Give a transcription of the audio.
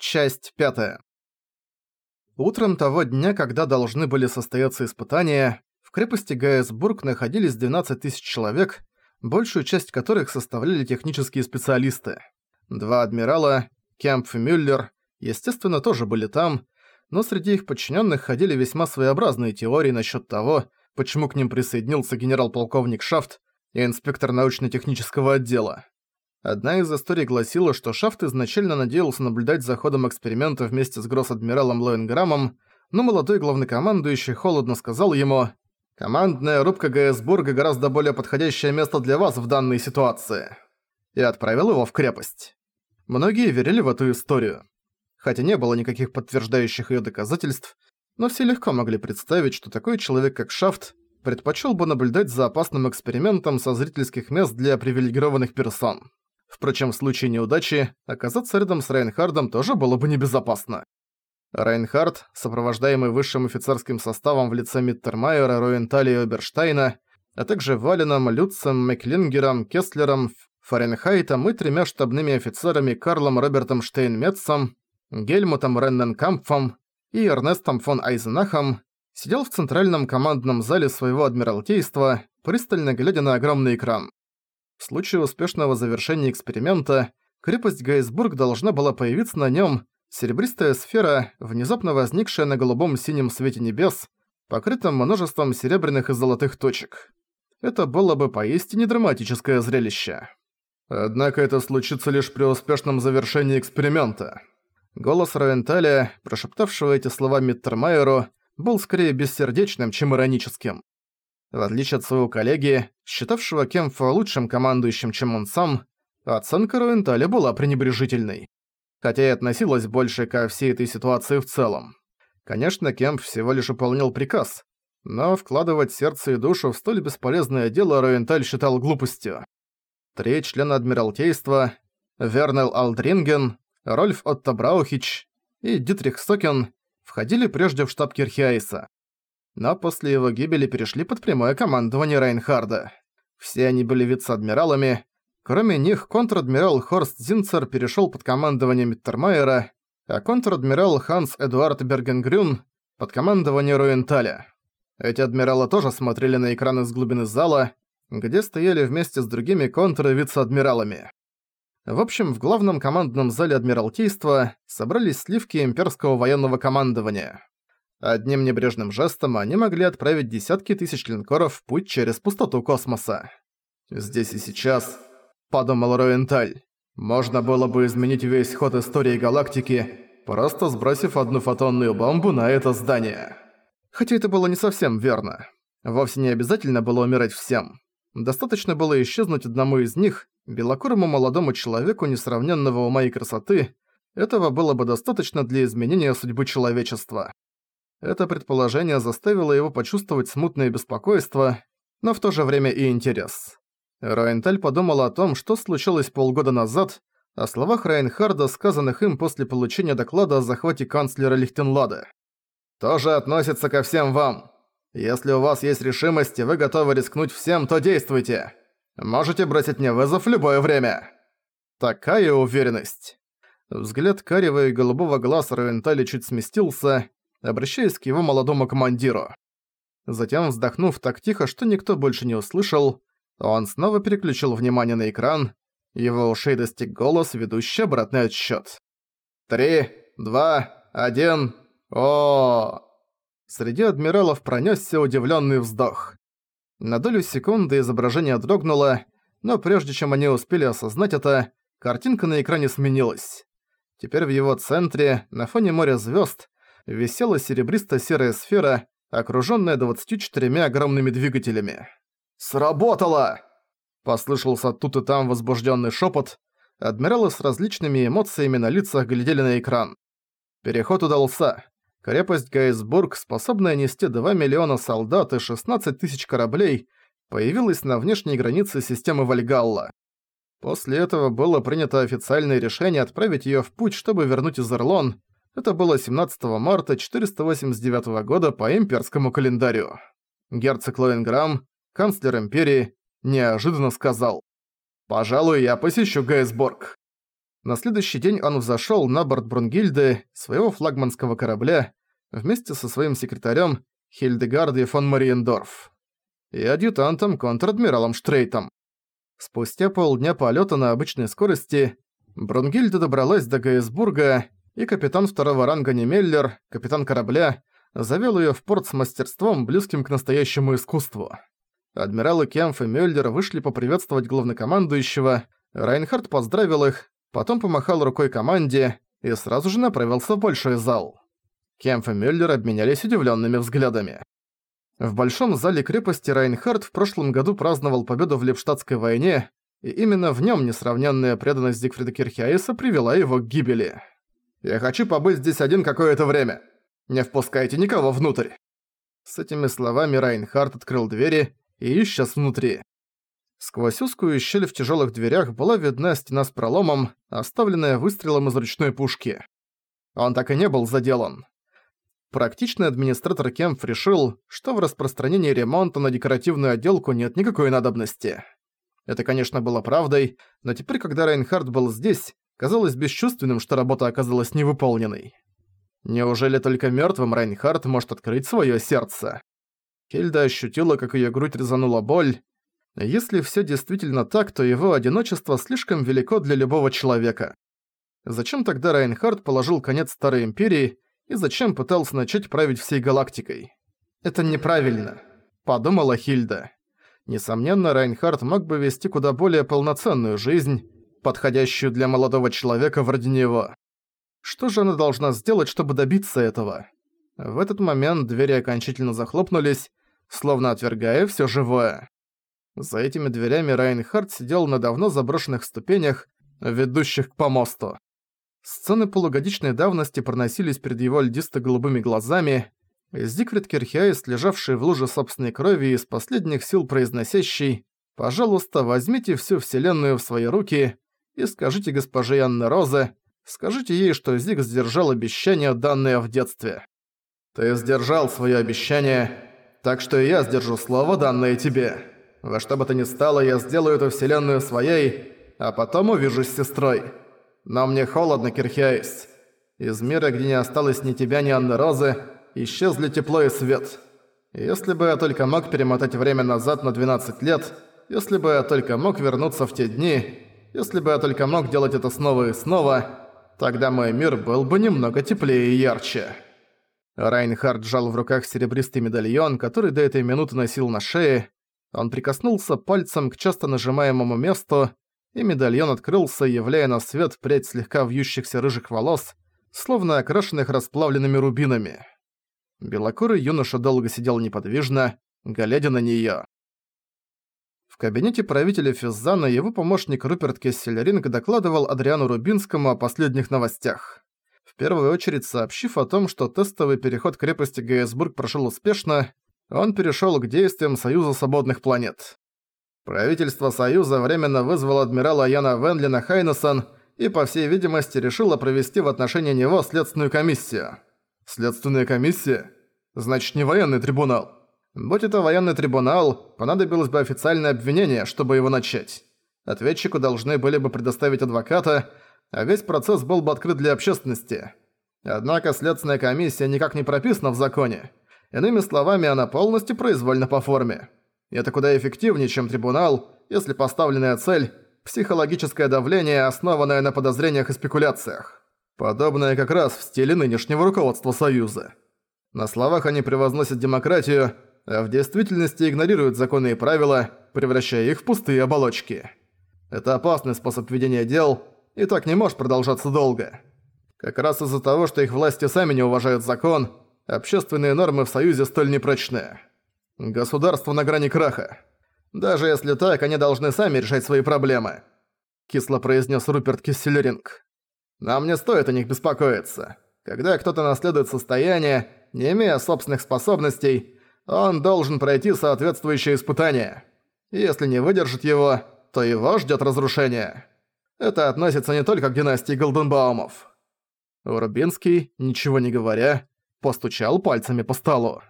Часть пятая. Утром того дня, когда должны были состояться испытания, в крепости Гайсбург находились 12 тысяч человек, большую часть которых составляли технические специалисты. Два адмирала, Кемпф и Мюллер, естественно, тоже были там, но среди их подчиненных ходили весьма своеобразные теории насчет того, почему к ним присоединился генерал-полковник Шафт и инспектор научно-технического отдела. Одна из историй гласила, что Шафт изначально надеялся наблюдать за ходом эксперимента вместе с гросс-адмиралом Лоенграммом, но молодой главнокомандующий холодно сказал ему «Командная рубка Гайсбурга гораздо более подходящее место для вас в данной ситуации» и отправил его в крепость. Многие верили в эту историю. Хотя не было никаких подтверждающих её доказательств, но все легко могли представить, что такой человек, как Шафт, предпочел бы наблюдать за опасным экспериментом со зрительских мест для привилегированных персон. Впрочем, в случае неудачи, оказаться рядом с Рейнхардом тоже было бы небезопасно. Рейнхард, сопровождаемый высшим офицерским составом в лице Миттермайера, Роентали и Оберштайна, а также Валином, Люцем, Меклингером, Кестлером, Фаренхайтом и тремя штабными офицерами Карлом Робертом Штейнметцем, Гельмутом Ренненкампфом и Эрнестом фон Айзенахом, сидел в центральном командном зале своего адмиралтейства, пристально глядя на огромный экран. В случае успешного завершения эксперимента, крепость Гейсбург должна была появиться на нем серебристая сфера, внезапно возникшая на голубом синем свете небес, покрытом множеством серебряных и золотых точек. Это было бы поистине драматическое зрелище. Однако это случится лишь при успешном завершении эксперимента. Голос Равенталя, прошептавшего эти слова Миттермайеру, был скорее бессердечным, чем ироническим. В отличие от своего коллеги, считавшего Кемфа лучшим командующим, чем он сам, оценка Руенталя была пренебрежительной. Хотя и относилась больше ко всей этой ситуации в целом. Конечно, Кемп всего лишь выполнял приказ, но вкладывать сердце и душу в столь бесполезное дело Руенталь считал глупостью. Три члена Адмиралтейства – Вернел Алдринген, Рольф Отто Браухич и Дитрих Сокен – входили прежде в штаб Кирхиайса но после его гибели перешли под прямое командование Рейнхарда. Все они были вице-адмиралами. Кроме них, контр-адмирал Хорст Зинцер перешёл под командование Миттермайера, а контр-адмирал Ханс Эдуард Бергенгрюн под командование Руенталя. Эти адмиралы тоже смотрели на экран из глубины зала, где стояли вместе с другими контр- и вице-адмиралами. В общем, в главном командном зале Адмиралтейства собрались сливки имперского военного командования. Одним небрежным жестом они могли отправить десятки тысяч линкоров в путь через пустоту космоса. «Здесь и сейчас», — подумал Роенталь, — «можно было бы изменить весь ход истории галактики, просто сбросив одну фотонную бомбу на это здание». Хотя это было не совсем верно. Вовсе не обязательно было умирать всем. Достаточно было исчезнуть одному из них, белокурому молодому человеку несравненного ума и красоты, этого было бы достаточно для изменения судьбы человечества. Это предположение заставило его почувствовать смутное беспокойство, но в то же время и интерес. Райнталь подумал о том, что случилось полгода назад, о словах Райнхарда, сказанных им после получения доклада о захвате канцлера Лихтенлада. «Тоже относится ко всем вам. Если у вас есть решимость и вы готовы рискнуть всем, то действуйте. Можете бросить мне вызов в любое время». Такая уверенность. Взгляд карего и голубого глаза Райнтали чуть сместился, обращаясь к его молодому командиру. Затем, вздохнув так тихо, что никто больше не услышал, он снова переключил внимание на экран, его ушей достиг голос, ведущий обратный отсчёт. «Три, два, один, о, Среди адмиралов пронёсся удивлённый вздох. На долю секунды изображение дрогнуло, но прежде чем они успели осознать это, картинка на экране сменилась. Теперь в его центре, на фоне моря звёзд, висела серебристо-серая сфера, окружённая 24 огромными двигателями. «Сработало!» Послышался тут и там возбуждённый шёпот. Адмиралы с различными эмоциями на лицах глядели на экран. Переход удался. Крепость Гейсбург, способная нести 2 миллиона солдат и 16 тысяч кораблей, появилась на внешней границе системы Вальгалла. После этого было принято официальное решение отправить её в путь, чтобы вернуть Изерлон, это было 17 марта 489 года по имперскому календарю. Герцог Лоенграм, канцлер империи, неожиданно сказал «Пожалуй, я посещу Гейсборг». На следующий день он взошёл на борт Брунгильды, своего флагманского корабля, вместе со своим секретарем Хильдегарди фон Мариендорф и адъютантом контр-адмиралом Штрейтом. Спустя полдня полета на обычной скорости Брунгильда добралась до Гейсбурга, и капитан второго ранга Немеллер, капитан корабля, завёл её в порт с мастерством, близким к настоящему искусству. Адмиралы Кемф и Мюллер вышли поприветствовать главнокомандующего, Райнхард поздравил их, потом помахал рукой команде и сразу же направился в большой зал. Кемф и Мюллер обменялись удивленными взглядами. В большом зале крепости Райнхард в прошлом году праздновал победу в Лепштадтской войне, и именно в нем несравненная преданность Зигфрида Кирхиаиса привела его к гибели. «Я хочу побыть здесь один какое-то время. Не впускайте никого внутрь!» С этими словами Райнхард открыл двери и исчез внутри. Сквозь узкую щель в тяжелых дверях была видна стена с проломом, оставленная выстрелом из ручной пушки. Он так и не был заделан. Практичный администратор Кемф решил, что в распространении ремонта на декоративную отделку нет никакой надобности. Это, конечно, было правдой, но теперь, когда Рейнхард был здесь, казалось бесчувственным, что работа оказалась невыполненной. Неужели только мертвым Рейнхард может открыть свое сердце? Хельда ощутила, как ее грудь резанула боль, если все действительно так, то его одиночество слишком велико для любого человека. Зачем тогда Райнхард положил конец Старой Империи и зачем пытался начать править всей галактикой? Это неправильно, подумала Хильда. Несомненно, Райнхард мог бы вести куда более полноценную жизнь, подходящую для молодого человека вроде него. Что же она должна сделать, чтобы добиться этого? В этот момент двери окончательно захлопнулись, словно отвергая все живое. За этими дверями Райнхард сидел на давно заброшенных ступенях, ведущих к помосту. Сцены полугодичной давности проносились перед его льдисто-голубыми глазами, Зигфрид Кирхиайс, лежавший в луже собственной крови и из последних сил произносящий «Пожалуйста, возьмите всю вселенную в свои руки и скажите госпоже Анне Розе, скажите ей, что Зиг сдержал обещание, данное в детстве». «Ты сдержал свое обещание, так что и я сдержу слово, данное тебе». Во что бы то ни стало, я сделаю эту вселенную своей, а потом увижусь с сестрой. Но мне холодно, Кирхиаис. Из мира, где не осталось ни тебя, ни Анны Розы, исчезли тепло и свет. Если бы я только мог перемотать время назад на 12 лет, если бы я только мог вернуться в те дни, если бы я только мог делать это снова и снова, тогда мой мир был бы немного теплее и ярче. Райнхард сжал в руках серебристый медальон, который до этой минуты носил на шее, он прикоснулся пальцем к часто нажимаемому месту, и медальон открылся, являя на свет прядь слегка вьющихся рыжих волос, словно окрашенных расплавленными рубинами. Белокурый юноша долго сидел неподвижно, глядя на неё. Кабинете правителя Физзана его помощник Руперт Кессельринг докладывал Адриану Рубинскому о последних новостях. В первую очередь сообщив о том, что тестовый переход крепости Гейсбург прошёл успешно, он перешёл к действиям Союза Свободных Планет. Правительство Союза временно вызвало адмирала Яна Венлина Хайнесон и, по всей видимости, решило провести в отношении него следственную комиссию. Следственная комиссия? Значит, не военный трибунал. Будь это военный трибунал, понадобилось бы официальное обвинение, чтобы его начать. Ответчику должны были бы предоставить адвоката, а весь процесс был бы открыт для общественности. Однако следственная комиссия никак не прописана в законе. Иными словами, она полностью произвольна по форме. И это куда эффективнее, чем трибунал, если поставленная цель – психологическое давление, основанное на подозрениях и спекуляциях. Подобное как раз в стиле нынешнего руководства Союза. На словах они превозносят демократию, а в действительности игнорируют законы и правила, превращая их в пустые оболочки. Это опасный способ ведения дел, и так не может продолжаться долго. Как раз из-за того, что их власти сами не уважают закон – Общественные нормы в Союзе столь непрочны. Государство на грани краха. Даже если так, они должны сами решать свои проблемы», – кисло произнес Руперт Киссельринг. «Нам не стоит о них беспокоиться. Когда кто-то наследует состояние, не имея собственных способностей, он должен пройти соответствующее испытание. Если не выдержит его, то его ждет разрушение. Это относится не только к династии Голденбаумов». Рубинский, ничего не говоря, постучал пальцами по столу.